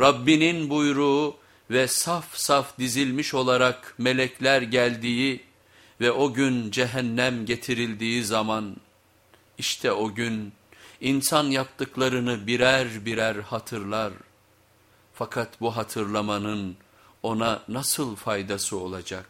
Rabbinin buyruğu ve saf saf dizilmiş olarak melekler geldiği ve o gün cehennem getirildiği zaman, işte o gün insan yaptıklarını birer birer hatırlar. Fakat bu hatırlamanın ona nasıl faydası olacak?